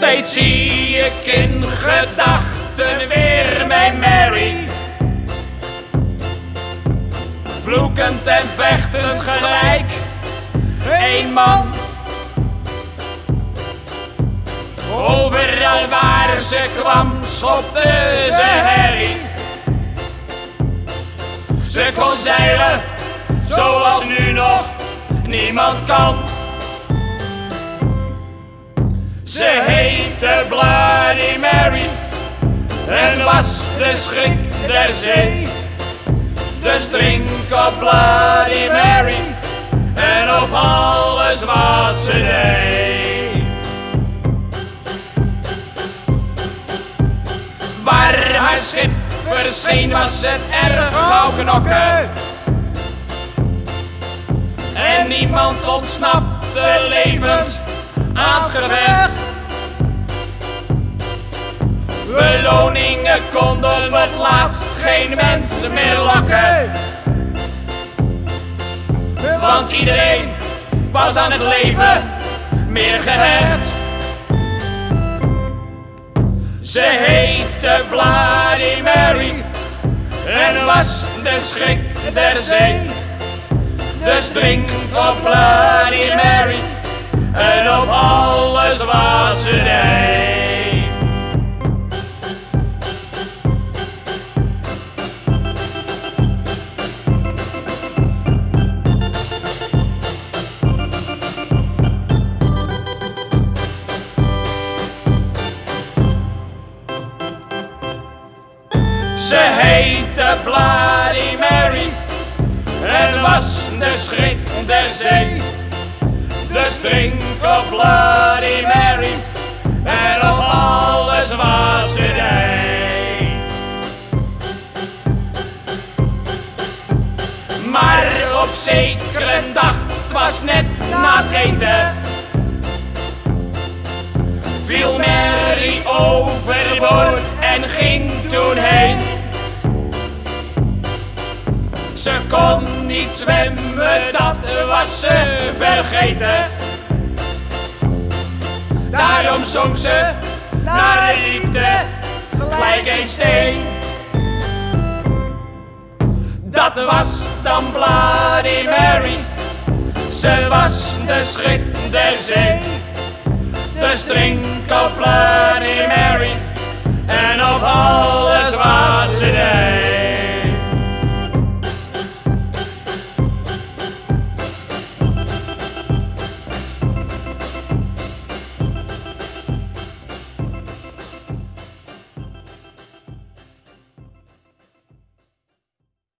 Steeds zie ik in gedachten weer mijn Mary. Vloekend en vechtend gelijk, één man. Overal waar ze kwam, schopte ze herrie. Ze kon zeilen, zoals nu nog niemand kan. Ze heette Bloody Mary en was de schrik der zee. Dus drink op Bloody Mary en op alles wat ze deed. Waar haar schip verscheen was het erg gauw knokken. En niemand ontsnapte levend aan het gevecht. Beloningen konden het laatst geen mensen meer lokken. Want iedereen was aan het leven meer gehecht. Ze heette Bloody Mary en was de schrik der zee. Dus drink op Bloody Mary en op alles wat ze deed. Ze heette Bloody Mary en was de schrik der zee. Dus drink op Bloody Mary en op alles wat ze deed. Maar op zekere dag, het was net na het eten, viel Mary overboord en ging toen heen. Ze kon niet zwemmen, dat was ze vergeten. Daarom zong ze naar de diepte, gelijk een steen. Dat was dan Bloody Mary, ze was de schrik der zee. Dus drink op Bloody Mary en op wat